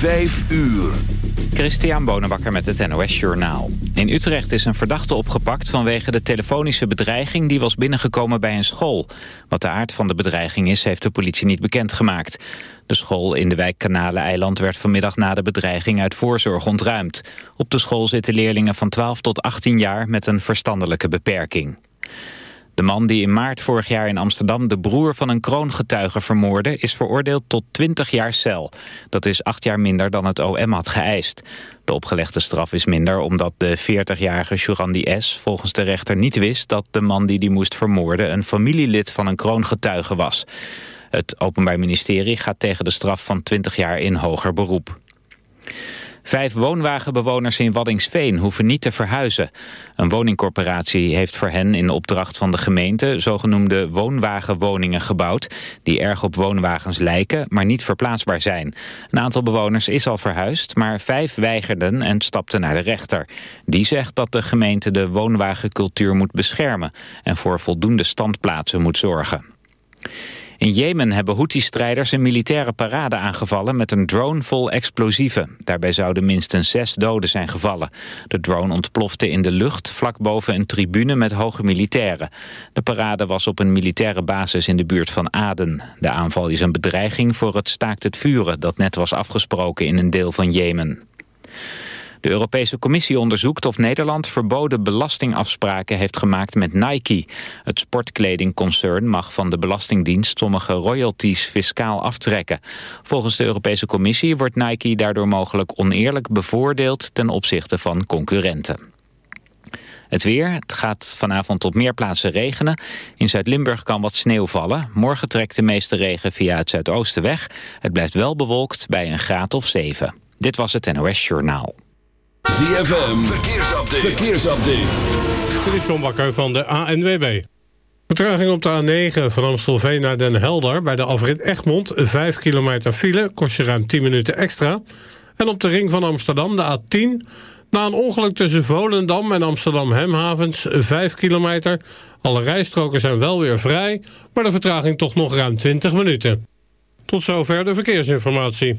Vijf uur. Christian Bonenbakker met het NOS Journaal. In Utrecht is een verdachte opgepakt vanwege de telefonische bedreiging... die was binnengekomen bij een school. Wat de aard van de bedreiging is, heeft de politie niet bekendgemaakt. De school in de wijk Kanaleneiland werd vanmiddag na de bedreiging uit voorzorg ontruimd. Op de school zitten leerlingen van 12 tot 18 jaar met een verstandelijke beperking. De man die in maart vorig jaar in Amsterdam de broer van een kroongetuige vermoordde... is veroordeeld tot 20 jaar cel. Dat is acht jaar minder dan het OM had geëist. De opgelegde straf is minder omdat de 40-jarige Jurandi S. volgens de rechter niet wist... dat de man die die moest vermoorden een familielid van een kroongetuige was. Het Openbaar Ministerie gaat tegen de straf van 20 jaar in hoger beroep. Vijf woonwagenbewoners in Waddingsveen hoeven niet te verhuizen. Een woningcorporatie heeft voor hen in opdracht van de gemeente... zogenoemde woonwagenwoningen gebouwd... die erg op woonwagens lijken, maar niet verplaatsbaar zijn. Een aantal bewoners is al verhuisd, maar vijf weigerden en stapten naar de rechter. Die zegt dat de gemeente de woonwagencultuur moet beschermen... en voor voldoende standplaatsen moet zorgen. In Jemen hebben Houthi-strijders een militaire parade aangevallen met een drone vol explosieven. Daarbij zouden minstens zes doden zijn gevallen. De drone ontplofte in de lucht vlak boven een tribune met hoge militairen. De parade was op een militaire basis in de buurt van Aden. De aanval is een bedreiging voor het staakt het vuren dat net was afgesproken in een deel van Jemen. De Europese Commissie onderzoekt of Nederland verboden belastingafspraken heeft gemaakt met Nike. Het sportkledingconcern mag van de Belastingdienst sommige royalties fiscaal aftrekken. Volgens de Europese Commissie wordt Nike daardoor mogelijk oneerlijk bevoordeeld ten opzichte van concurrenten. Het weer, het gaat vanavond op meer plaatsen regenen. In Zuid-Limburg kan wat sneeuw vallen. Morgen trekt de meeste regen via het zuidoosten weg. Het blijft wel bewolkt bij een graad of 7. Dit was het NOS Journaal. ZFM, verkeersupdate. verkeersupdate. Dit is John Bakker van de ANWB. Vertraging op de A9 van Amstelveen naar Den Helder... bij de afrit Egmond, 5 kilometer file, kost je ruim 10 minuten extra. En op de ring van Amsterdam, de A10... na een ongeluk tussen Volendam en Amsterdam-Hemhavens, 5 kilometer. Alle rijstroken zijn wel weer vrij... maar de vertraging toch nog ruim 20 minuten. Tot zover de verkeersinformatie.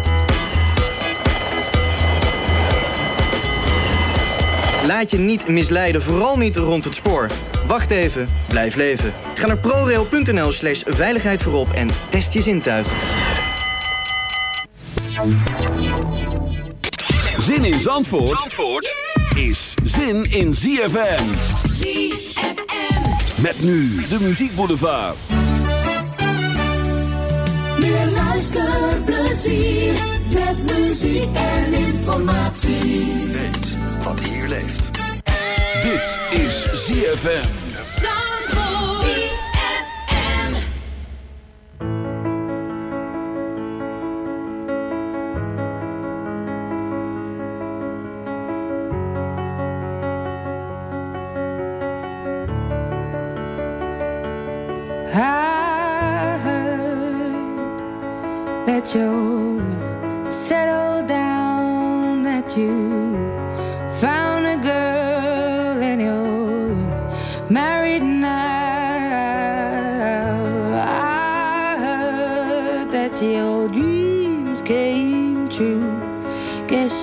Laat je niet misleiden, vooral niet rond het spoor. Wacht even, blijf leven. Ga naar prorail.nl slash veiligheid voorop en test je zintuigen. Zin in Zandvoort, Zandvoort? is zin in ZFM. ZFM. Met nu de muziekboulevard. Meer luisterplezier met muziek en informatie. Weet wat hier leeft. Dit is ZFM. I heard that you're settled down, that you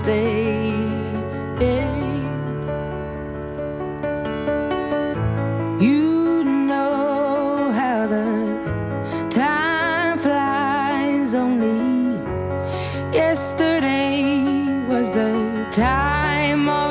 Instead. You know how the time flies. Only yesterday was the time of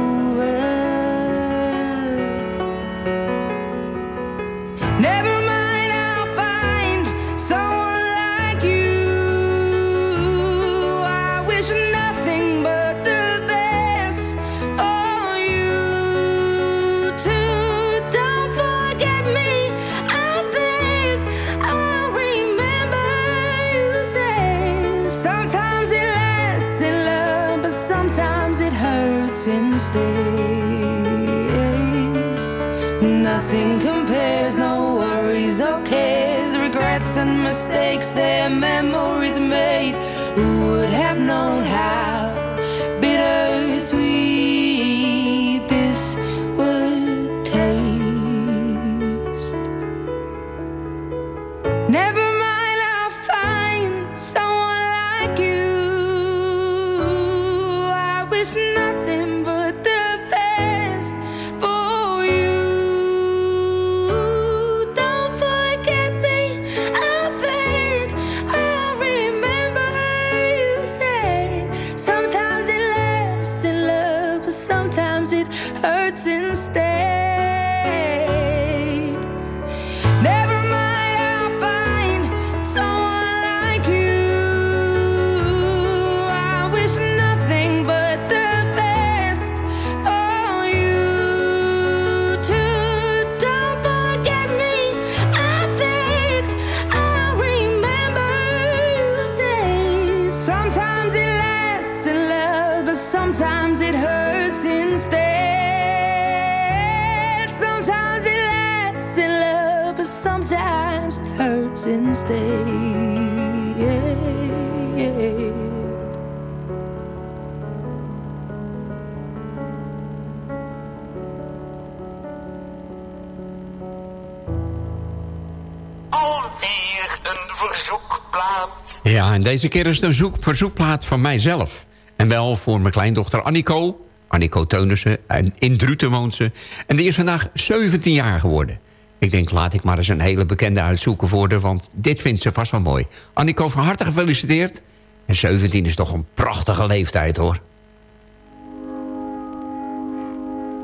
Deze keer is het een zoek, verzoekplaat van mijzelf. En wel voor mijn kleindochter Annico. Annico Teunissen. En in Druten woont ze. En die is vandaag 17 jaar geworden. Ik denk, laat ik maar eens een hele bekende uitzoeken voor haar... want dit vindt ze vast wel mooi. Annico, van harte gefeliciteerd. En 17 is toch een prachtige leeftijd, hoor.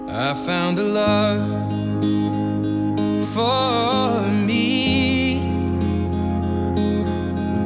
I found a love for me.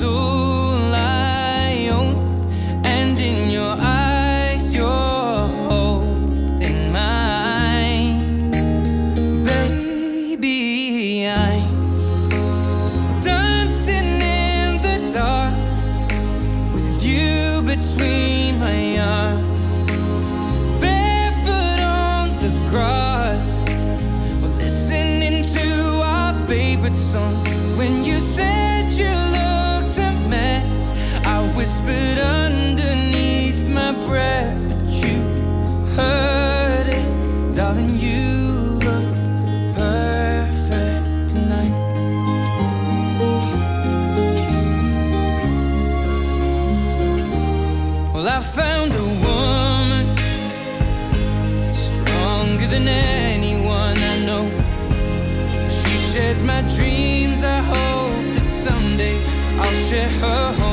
azul 血和红。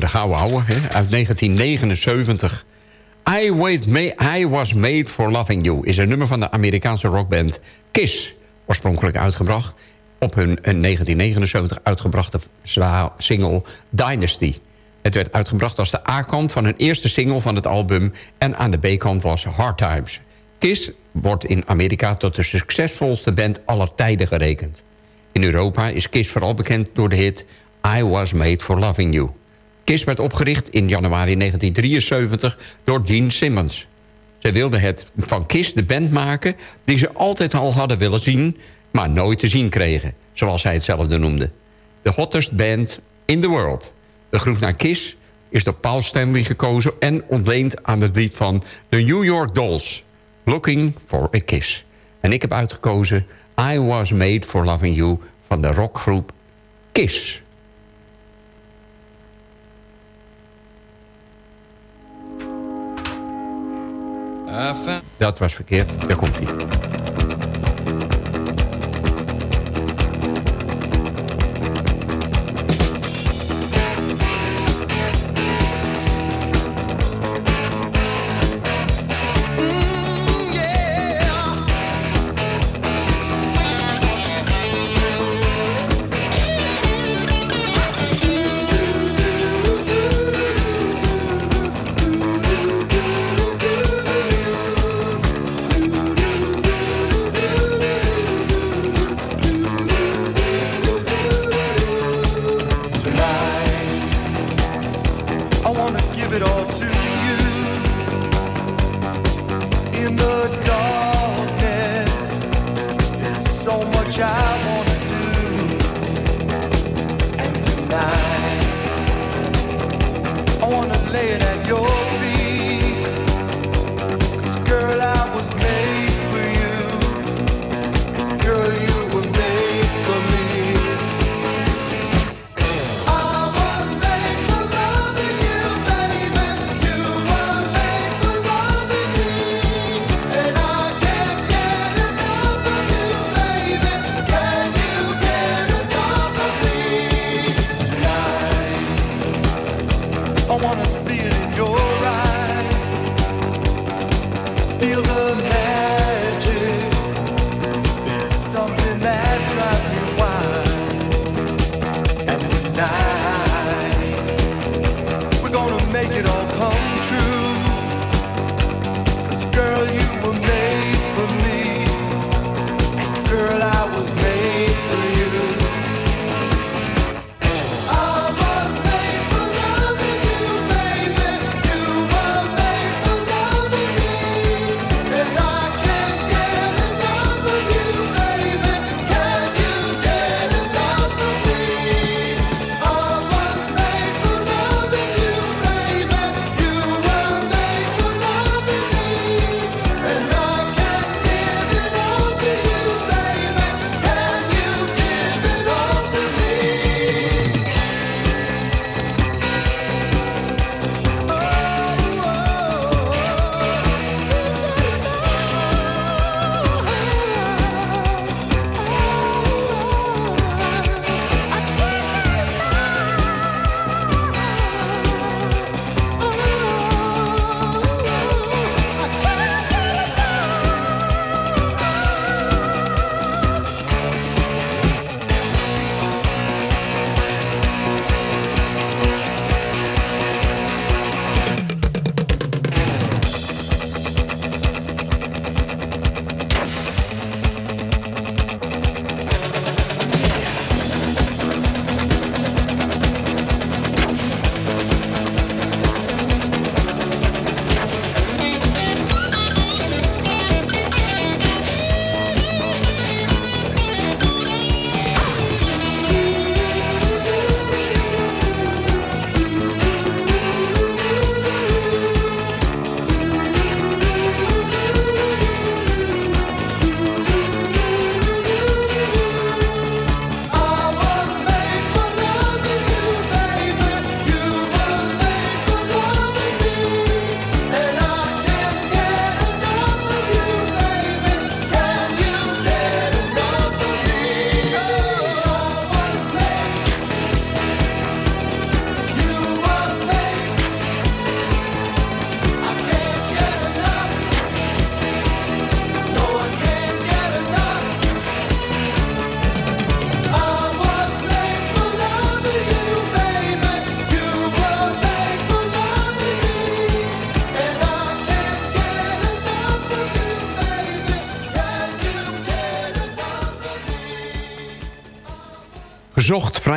De gouden ouwe uit 1979. I, wait I Was Made For Loving You... is een nummer van de Amerikaanse rockband Kiss. Oorspronkelijk uitgebracht op hun in 1979 uitgebrachte sla- single Dynasty. Het werd uitgebracht als de A-kant van een eerste single van het album... en aan de B-kant was Hard Times. Kiss wordt in Amerika tot de succesvolste band aller tijden gerekend. In Europa is Kiss vooral bekend door de hit I Was Made For Loving You. KISS werd opgericht in januari 1973 door Gene Simmons. Zij wilden het van KISS de band maken die ze altijd al hadden willen zien... maar nooit te zien kregen, zoals hij het zelf noemde. The hottest band in the world. De groep naar KISS is door Paul Stanley gekozen... en ontleend aan het lied van The New York Dolls... Looking for a Kiss. En ik heb uitgekozen I Was Made for Loving You... van de rockgroep KISS. Dat was verkeerd. Daar komt hij.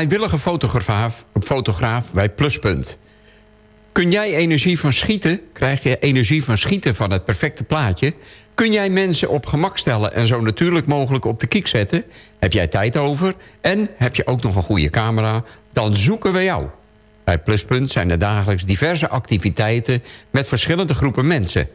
Vrijwillige fotograaf, fotograaf bij Pluspunt. Kun jij energie van schieten? Krijg je energie van schieten van het perfecte plaatje? Kun jij mensen op gemak stellen en zo natuurlijk mogelijk op de kiek zetten? Heb jij tijd over? En heb je ook nog een goede camera? Dan zoeken we jou. Bij Pluspunt zijn er dagelijks diverse activiteiten met verschillende groepen mensen.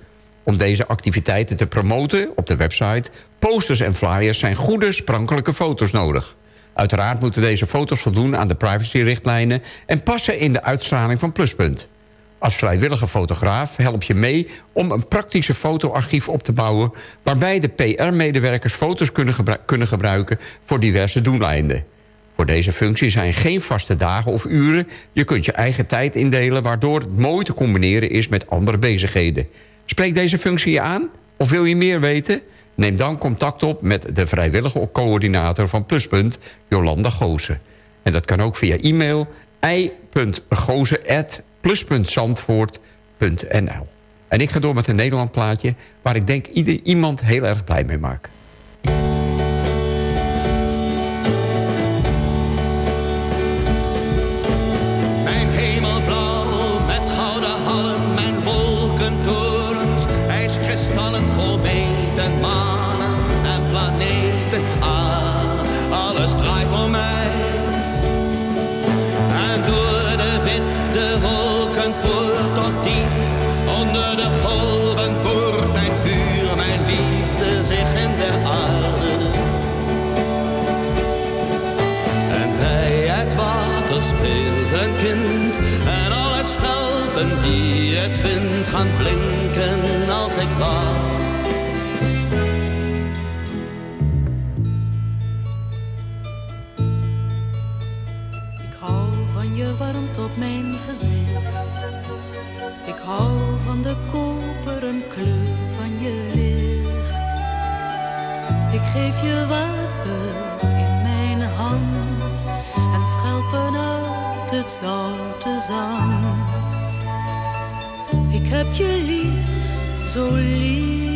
Om deze activiteiten te promoten op de website... posters en flyers zijn goede, sprankelijke foto's nodig. Uiteraard moeten deze foto's voldoen aan de privacyrichtlijnen... en passen in de uitstraling van Pluspunt. Als vrijwillige fotograaf help je mee om een praktische fotoarchief op te bouwen... waarbij de PR-medewerkers foto's kunnen, kunnen gebruiken voor diverse doeleinden. Voor deze functie zijn geen vaste dagen of uren. Je kunt je eigen tijd indelen... waardoor het mooi te combineren is met andere bezigheden. Spreekt deze functie je aan? Of wil je meer weten? Neem dan contact op met de vrijwillige coördinator van Pluspunt, Jolanda Goosen. En dat kan ook via e-mail i.gozen.plus.zandvoort.nl En ik ga door met een Nederland plaatje... waar ik denk ieder, iemand heel erg blij mee maakt. gaan blinken als ik wou. Ik hou van je warmte op mijn gezicht. Ik hou van de koperen kleur van je licht. Ik geef je water in mijn hand en schelpen uit het zoute zand. ich hab je so lieb.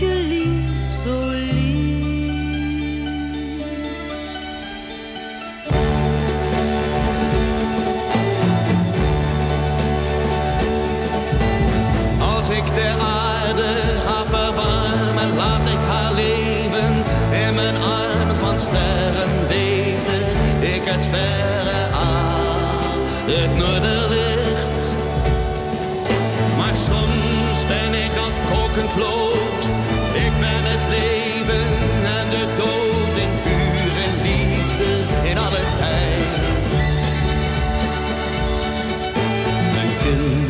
zo. Als ik de aarde ga verwarmen, laat ik haar leven in mijn armen van sterren weten. Ik het verre aan, het noorden Ik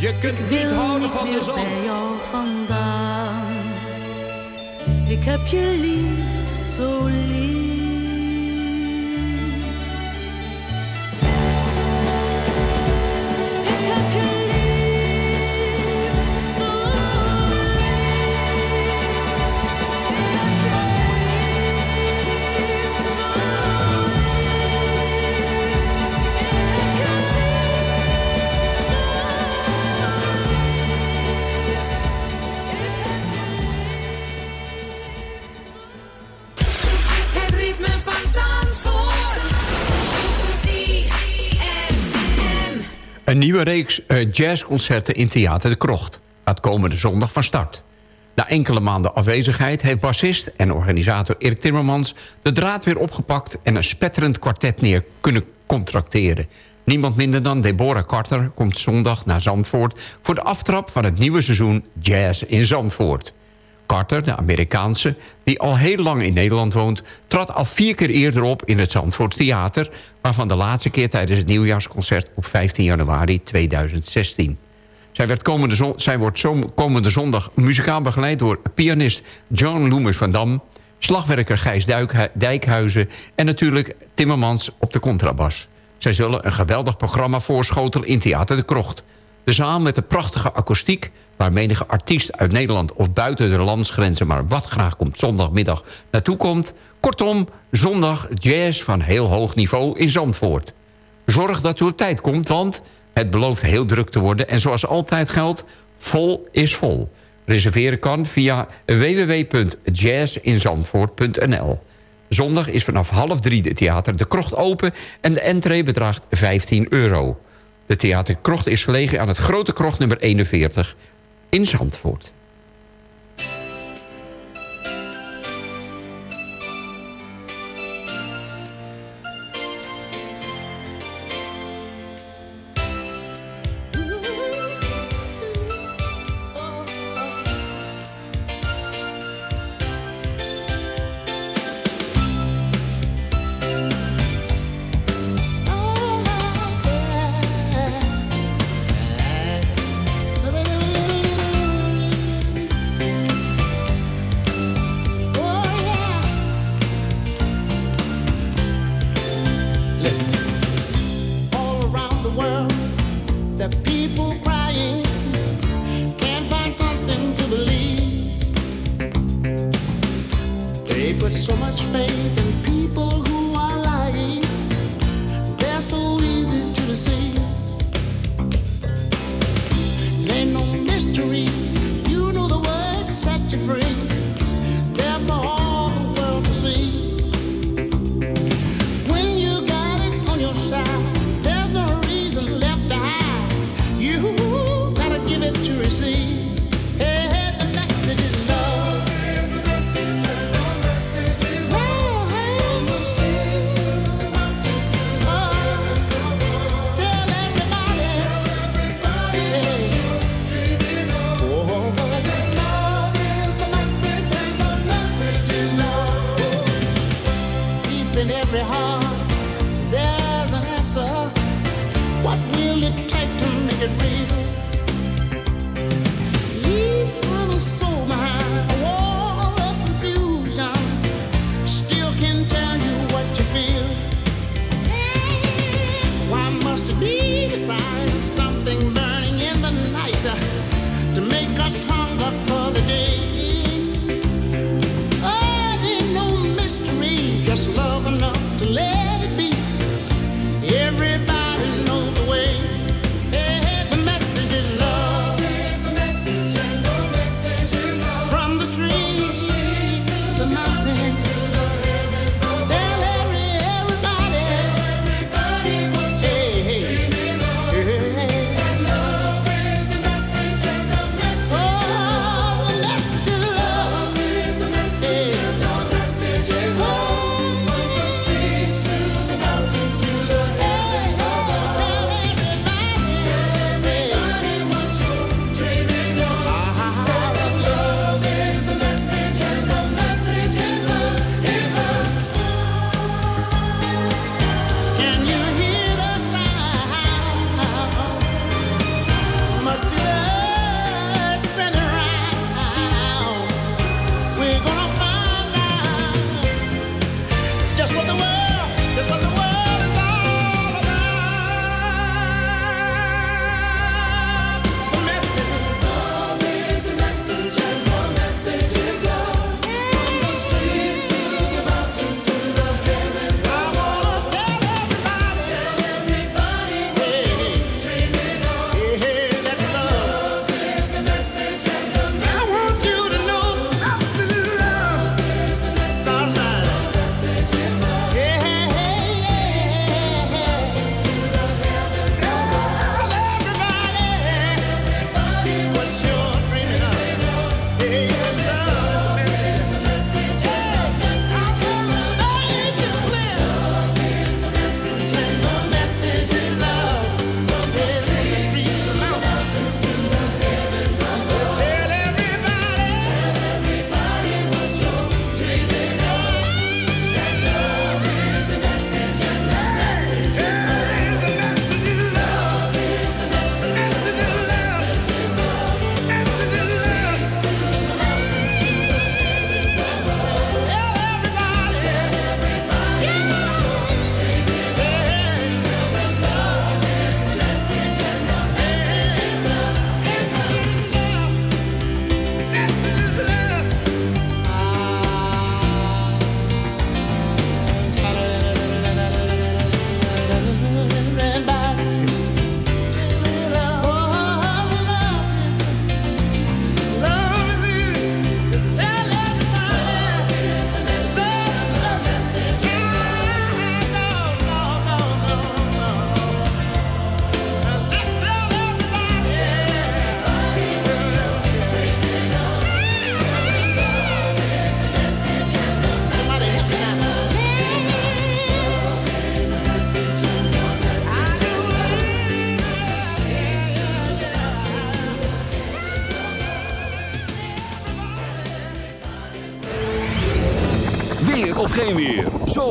Je kunt niet houden van de zon. Ik heb je lief, zo lief. Een nieuwe reeks uh, jazzconcerten in Theater de Krocht gaat komende zondag van start. Na enkele maanden afwezigheid heeft bassist en organisator Erik Timmermans... de draad weer opgepakt en een spetterend kwartet neer kunnen contracteren. Niemand minder dan Deborah Carter komt zondag naar Zandvoort... voor de aftrap van het nieuwe seizoen Jazz in Zandvoort. Carter, de Amerikaanse, die al heel lang in Nederland woont... trad al vier keer eerder op in het Zandvoort Theater... waarvan de laatste keer tijdens het nieuwjaarsconcert op 15 januari 2016. Zij, komende zij wordt komende zondag muzikaal begeleid door pianist John Loomis van Dam... slagwerker Gijs Dijkhuizen en natuurlijk Timmermans op de contrabas. Zij zullen een geweldig programma voorschotelen in Theater de Krocht. Zaal met de prachtige akoestiek... waar menige artiest uit Nederland of buiten de landsgrenzen... maar wat graag komt zondagmiddag naartoe komt. Kortom, zondag jazz van heel hoog niveau in Zandvoort. Zorg dat u op tijd komt, want het belooft heel druk te worden... en zoals altijd geldt, vol is vol. Reserveren kan via www.jazzinzandvoort.nl. Zondag is vanaf half drie de theater De Krocht open... en de entree bedraagt 15 euro. De theater Krocht is gelegen aan het Grote Krocht nummer 41 in Zandvoort.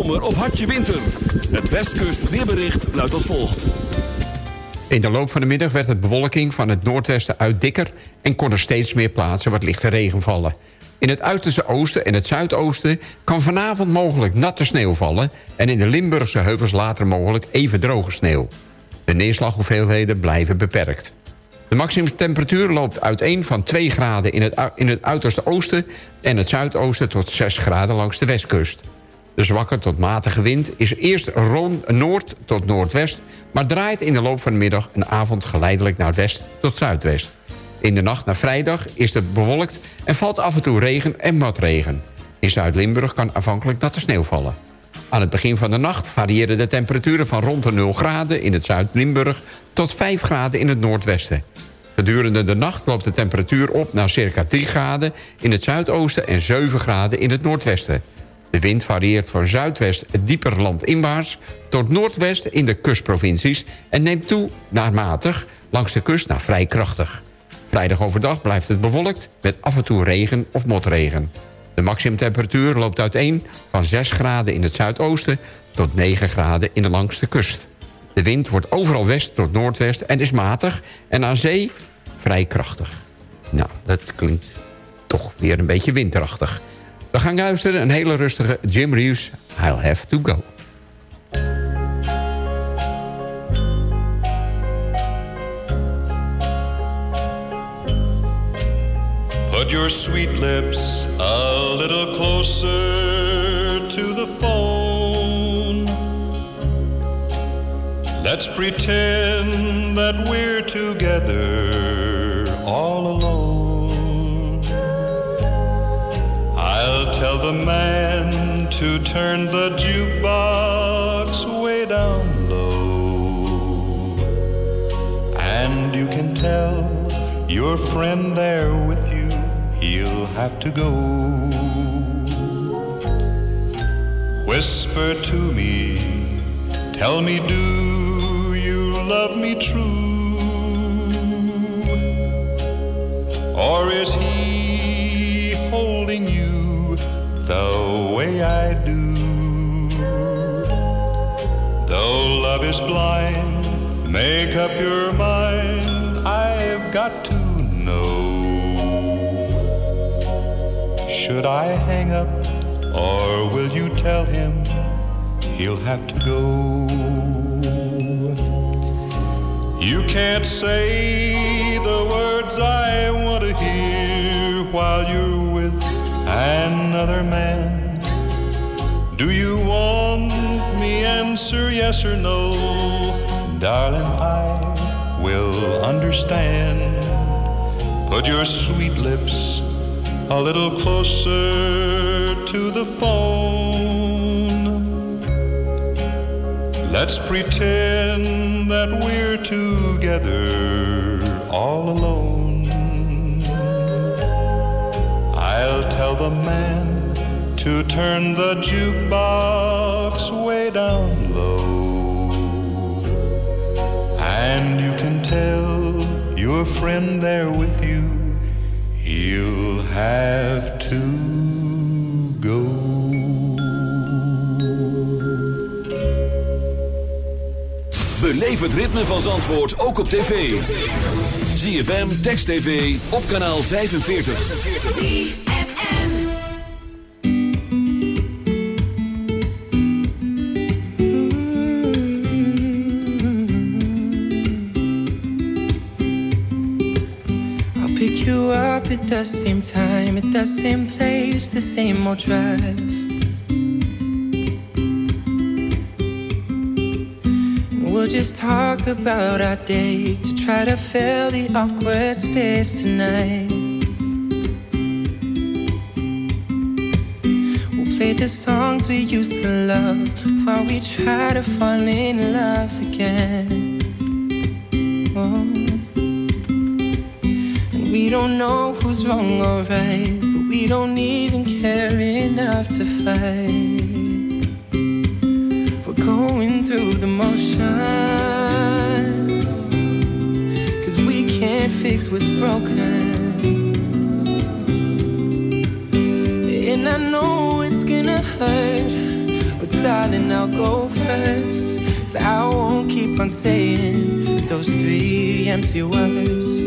Zomer of hartje winter. Het Westkust weerbericht luidt als volgt. In de loop van de middag werd het bewolking van het noordwesten uit dikker... en kon er steeds meer plaatsen wat lichte regen vallen. In het uiterste oosten en het zuidoosten kan vanavond mogelijk natte sneeuw vallen... en in de Limburgse heuvels later mogelijk even droge sneeuw. De neerslaghoeveelheden blijven beperkt. De maximumtemperatuur loopt uiteen van 2 graden in het, in het uiterste oosten... en het zuidoosten tot 6 graden langs de westkust. De zwakke tot matige wind is eerst rond noord tot noordwest... maar draait in de loop van de middag en avond geleidelijk naar west tot zuidwest. In de nacht naar vrijdag is het bewolkt en valt af en toe regen en matregen. In Zuid-Limburg kan afhankelijk natte sneeuw vallen. Aan het begin van de nacht variëren de temperaturen van rond de 0 graden in het Zuid-Limburg... tot 5 graden in het noordwesten. Gedurende de nacht loopt de temperatuur op naar circa 3 graden in het zuidoosten... en 7 graden in het noordwesten. De wind varieert van zuidwest het dieper landinwaarts... tot noordwest in de kustprovincies... en neemt toe naar matig langs de kust naar vrij krachtig. Vrijdag overdag blijft het bewolkt met af en toe regen of motregen. De maximumtemperatuur loopt uiteen van 6 graden in het zuidoosten... tot 9 graden in de langste kust. De wind wordt overal west tot noordwest en is matig... en aan zee vrij krachtig. Nou, dat klinkt toch weer een beetje winterachtig. We gaan luisteren een hele rustige Jim Reeves, I'll Have To Go. Put your sweet lips a little closer to the phone. Let's pretend that we're together all alone. The man to turn the jukebox way down low. And you can tell your friend there with you he'll have to go. Whisper to me, tell me, do you love me true? Or is he holding you way I do? Though love is blind, make up your mind, I've got to know. Should I hang up, or will you tell him he'll have to go? You can't say the words I want to hear while you're with another man. Do you want me answer yes or no? Darling, I will understand. Put your sweet lips a little closer to the phone. Let's pretend that we're together all alone. I'll tell the man to turn the jukebox way down low. And you can tell your friend there with you You'll have to go. Beleef het ritme van Zandvoort ook op tv. ZFM, Text TV, op kanaal 45. The same time, at the same place, the same old drive. We'll just talk about our day to try to fill the awkward space tonight. We'll play the songs we used to love while we try to fall in love again. Oh. And we don't know who's wrong or right, but we don't even care enough to fight. We're going through the motions, cause we can't fix what's broken. And I know it's gonna hurt. But darling, I'll go first. Cause I won't keep on saying those three empty words.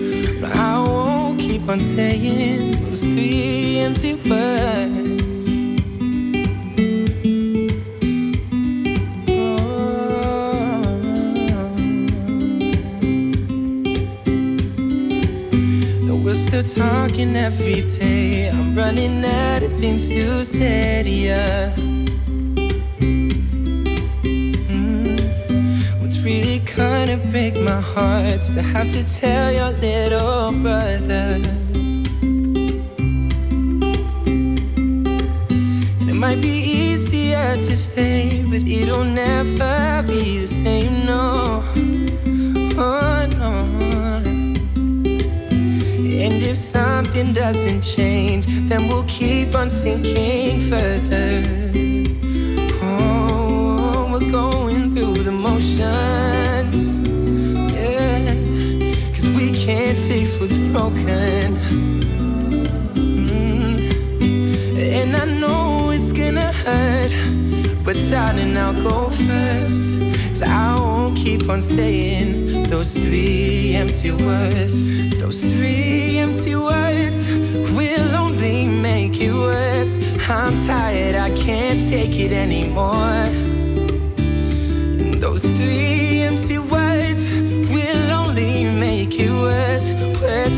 I won't keep on saying those three empty words. Oh. Though we're still talking every day. I'm running out of things to say to ya. My heart's to have to tell your little brother. And it might be easier to stay, but it'll never be the same, no. Oh, no. And if something doesn't change, then we'll keep on sinking further. Can't fix what's broken. Mm. And I know it's gonna hurt, but darling, I'll go first. Cause I won't keep on saying those three empty words. Those three empty words will only make it worse. I'm tired, I can't take it anymore.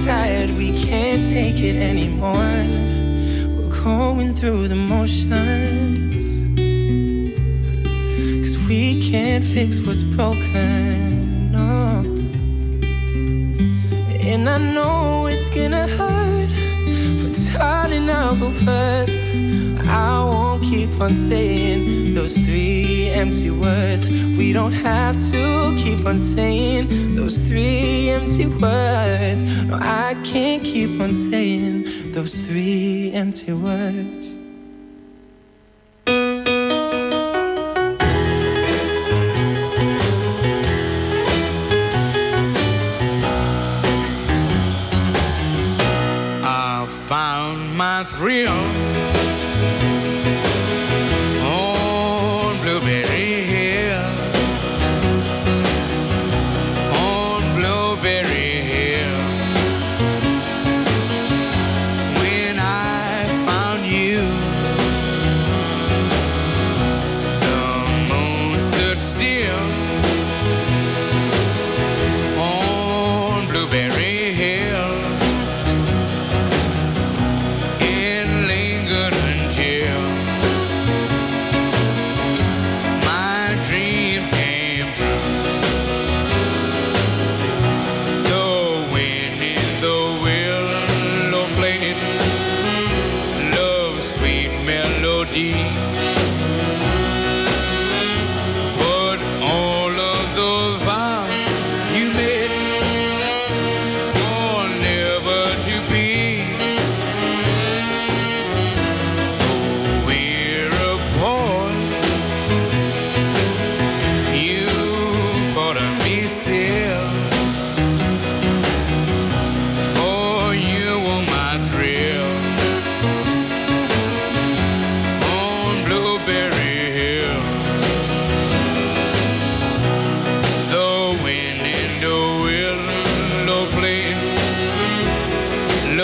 Tired, we can't take it anymore. We're going through the motions. Cause we can't fix what's broken. No. And I know it's gonna hurt, but darling, I'll go first. I won't keep on saying those three empty words. We don't have to keep on saying those three empty words. No, I can't keep on saying those three empty words.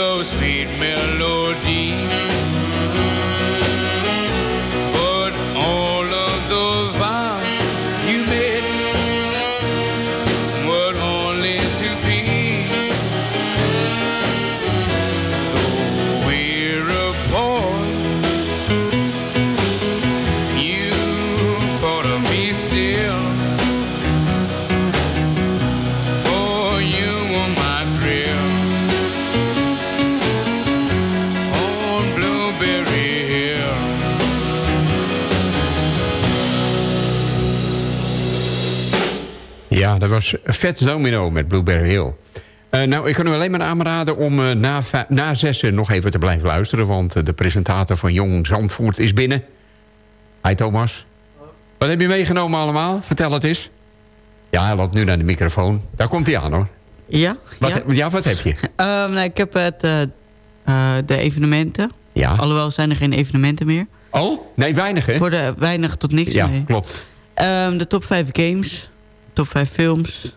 Love's sweet melody. Was Vet Domino met Blueberry Hill. Eh, nou, ik kan u alleen maar aanraden om eh, na, na zessen nog even te blijven luisteren... want eh, de presentator van Jong Zandvoort is binnen. Hi Thomas. Wat heb je meegenomen allemaal? Vertel het eens. Ja, hij loopt nu naar de microfoon. Daar komt hij aan hoor. Ja? Wat, ja. wat heb je? Ehm, nou, ik heb het, de evenementen. Ja. Alhoewel zijn er geen evenementen meer. Oh? Nee, weinig hè? Voor de weinig tot niks. Ja, nee. klopt. Ehm, de top 5 games. Top 5 films.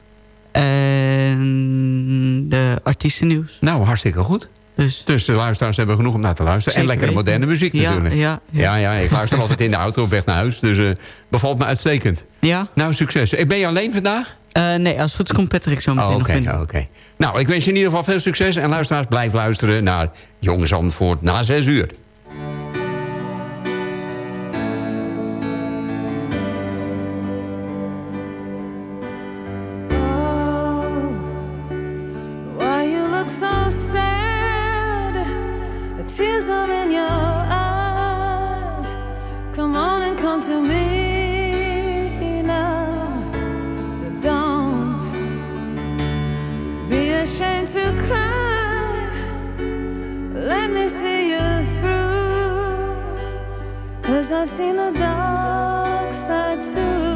En de artiestennieuws. Nou, hartstikke goed. Dus, dus de luisteraars hebben genoeg om naar te luisteren. en lekkere weten. moderne muziek Ja, natuurlijk. ja, ja. ja. ja, ik luister altijd in de auto op weg naar huis. Dus eh bevalt me uitstekend. Ja. Nou, succes. Ben je alleen vandaag? Eh, nee, als het goed komt Patrick zo meteen Oh, nog Oké, binnen. oké. Nou, ik wens je in ieder geval veel succes. En luisteraars, blijf luisteren naar Jong Zandvoort na 6 uur. To me now. Don't be ashamed to cry. Let me see you through. Cause I've seen the dark side too.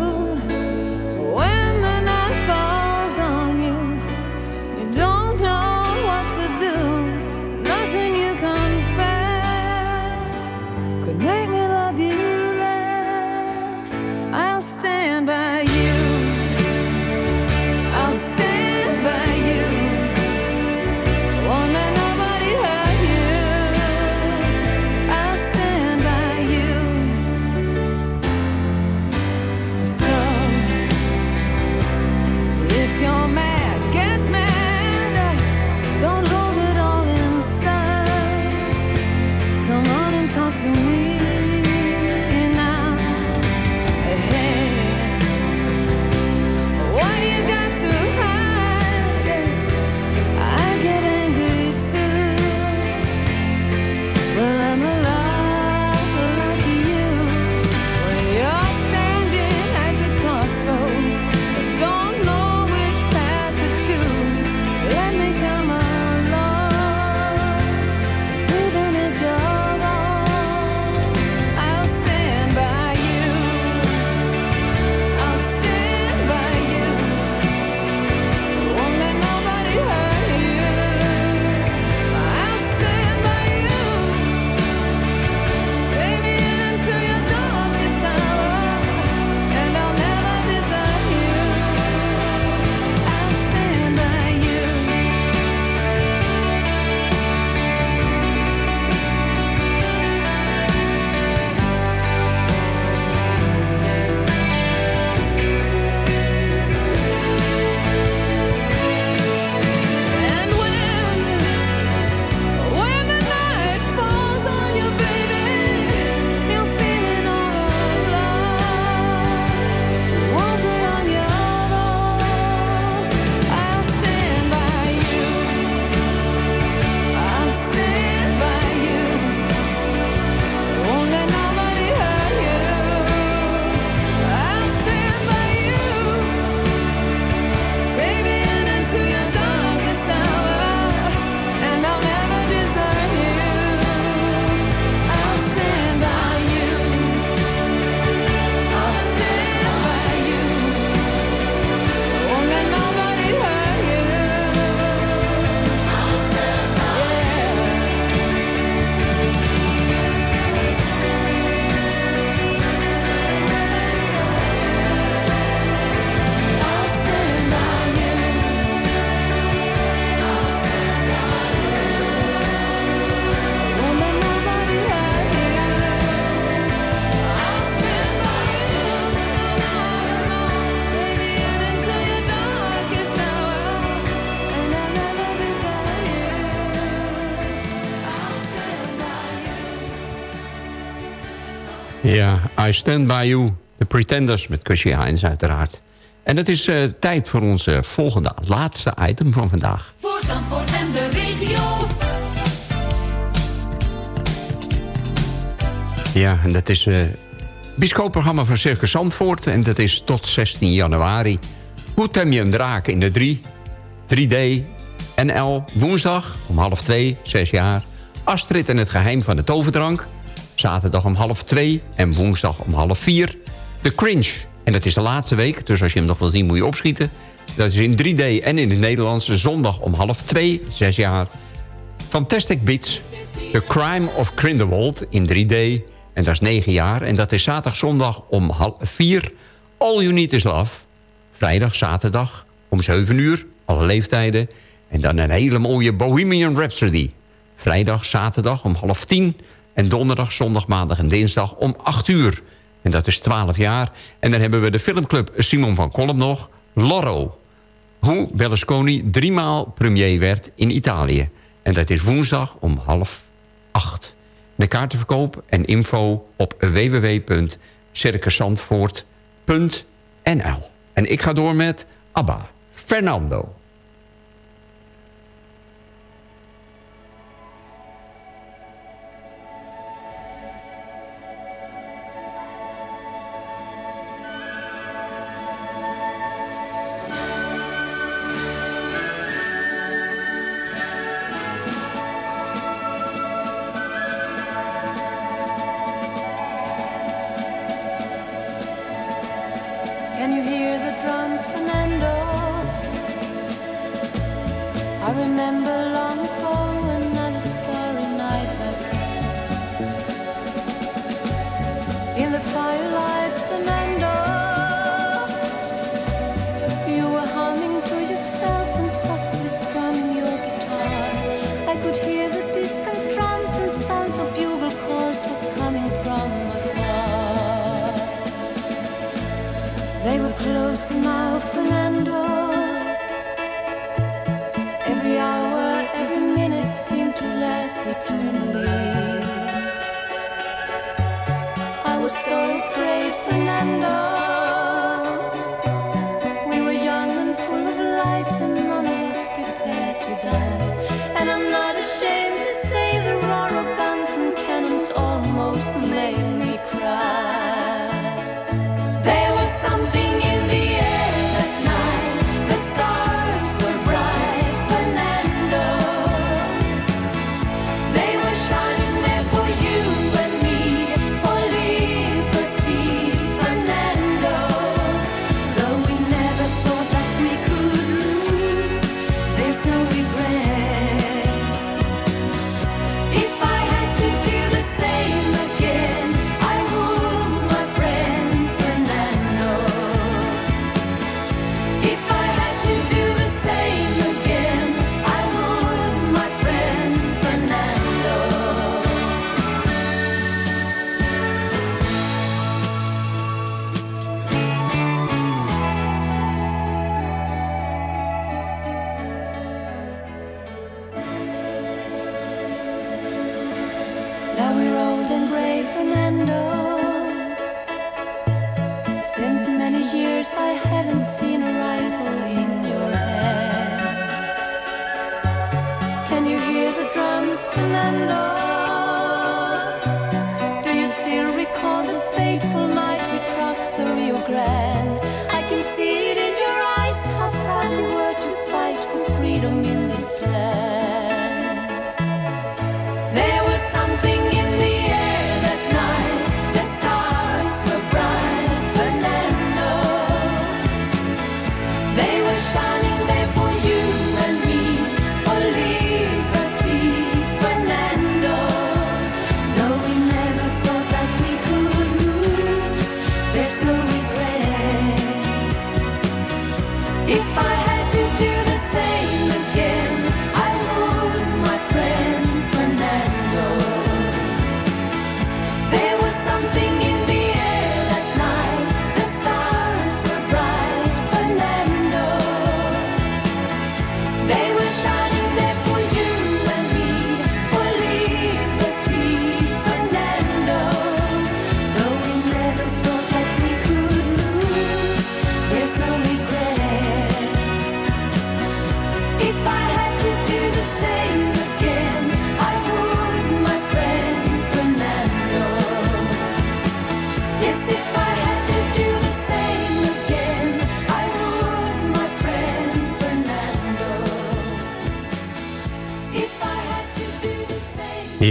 I Stand By You. The Pretenders met Cushy Heinz uiteraard. En het is eh, tijd voor onze volgende, laatste item van vandaag. Voor Zandvoort en de regio. Ja, en dat is het bioscoopprogramma van Circus Zandvoort. En dat is tot 16 januari. Hoe tem je een draak in de 3? 3D, NL, woensdag om half 2, 6 jaar. Astrid en het geheim van de toverdrank. Zaterdag om half twee en woensdag om half vier. De Cringe. En dat is de laatste week, dus als je hem nog wilt zien moet je opschieten. Dat is in 3D en in het Nederlands. Zondag om half twee, zes jaar. Fantastic Beats. The Crime of Grindelwald in 3D. En dat is negen jaar. En dat is zaterdag, zondag om half vier. All You Need Is Love. Vrijdag, zaterdag om zeven uur. Alle leeftijden. En dan een hele mooie Bohemian Rhapsody. Vrijdag, zaterdag om half tien. En donderdag, zondag, maandag en dinsdag om 8 uur. En dat is 12 jaar. En dan hebben we de filmclub Simon van Kolm nog. Loro. Hoe Berlusconi driemaal premier werd in Italië. En dat is woensdag om half acht. De kaartenverkoop en info op www.circusandvoort.nl En ik ga door met ABBA. Fernando. Every hour, every minute seemed to last eternally. There was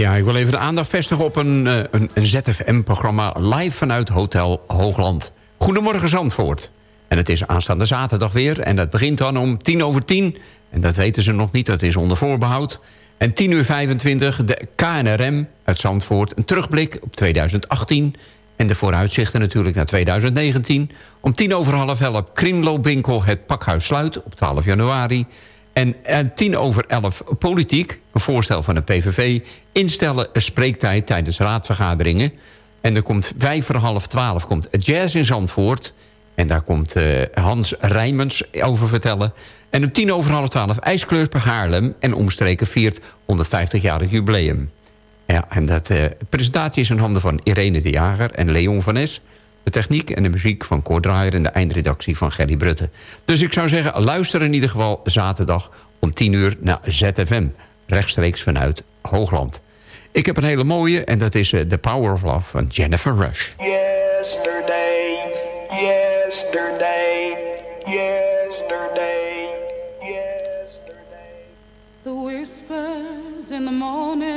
Ja, ik wil even de aandacht vestigen op een, eh, een ZFM-programma... live vanuit Hotel Hoogland. Goedemorgen Zandvoort. En het is aanstaande zaterdag weer. En dat begint dan om tien over tien. En dat weten ze nog niet, dat is onder voorbehoud. En 10 uur 25 de KNRM uit Zandvoort. Een terugblik op 2018. En de vooruitzichten natuurlijk naar 2019. Om tien over half elf Krimloopwinkel het pakhuis sluit op 12 januari. En eh, tien over elf politiek. Een voorstel van de PVV. Instellen een spreektijd tijdens raadvergaderingen. En er komt vijf voor half twaalf komt Jazz in Zandvoort. En daar komt eh, Hans Rijmens over vertellen. En om tien over half twaalf IJskleurs per Haarlem. En omstreken viert 150-jarig jubileum. Ja, en dat eh, presentatie is in handen van Irene de Jager en Leon van Es. De techniek en de muziek van Cor Draaier en de eindredactie van Gerry Brutte. Dus ik zou zeggen, luister in ieder geval zaterdag om 10 uur naar ZFM. Rechtstreeks vanuit Hoogland. Ik heb een hele mooie en dat is eh, The Power of Love van Jennifer Rush. Yesterday, yesterday, yesterday, yesterday. The whispers in the morning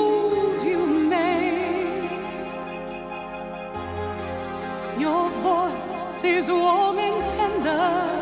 is warm and tender,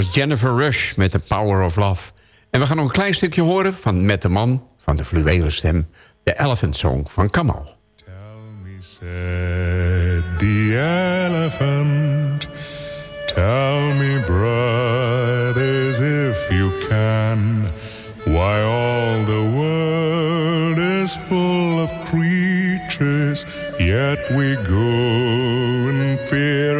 was Jennifer Rush met The Power of Love. En we gaan nog een klein stukje horen van Met de Man... van de fluwele stem, de Elephant Song van Kamal. said the elephant. Tell me, brothers, if you can, why all the world is full of creatures, yet we go in fear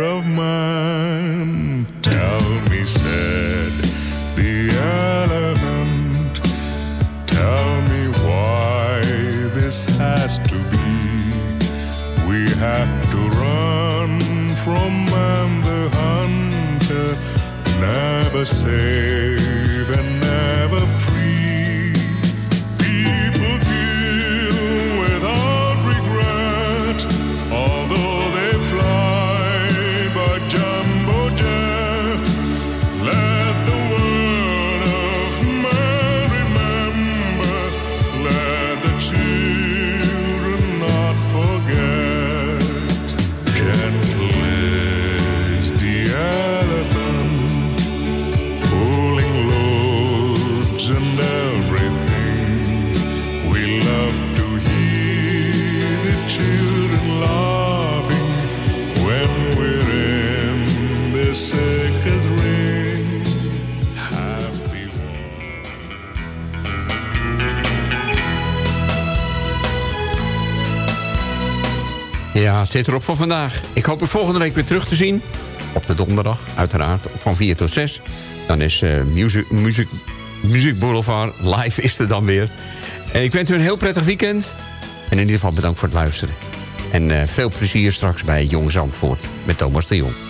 the same. Zit erop voor vandaag. Ik hoop u volgende week weer terug te zien. Op de donderdag, uiteraard, van 4 tot 6. Dan is eh Music, Boulevard live is er dan weer. En ik wens u een heel prettig weekend. En in ieder geval bedankt voor het luisteren. En eh, veel plezier straks bij Jong Zandvoort met Thomas de Jong.